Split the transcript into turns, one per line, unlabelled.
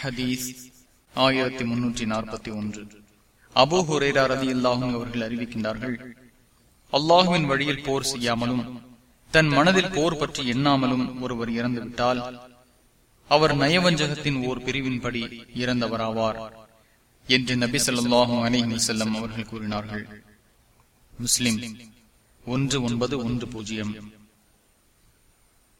ஹதீஸ் ஆயிரத்தி முன்னூற்றி நாற்பத்தி ஒன்று. அபு ஹுரேரா ரதி அல்லாஹும் அவர்கள் அறிவிக்கின்றார்கள் அல்லாஹுவின் வழியில் போர் செய்யாமலும் தன் மனதில் போர் பற்றி எண்ணாமலும் ஒருவர் இறந்துவிட்டால் அவர் நயவஞ்சகத்தின் ஓர் பிரிவின்படி இறந்தவராவார் என்று நபி சொல்லாஹும் அலிஹி செல்லம் அவர்கள் கூறினார்கள். முஸ்லிம் ஒன்று ஒன்பது ஒன்று பூஜ்ஜியம்.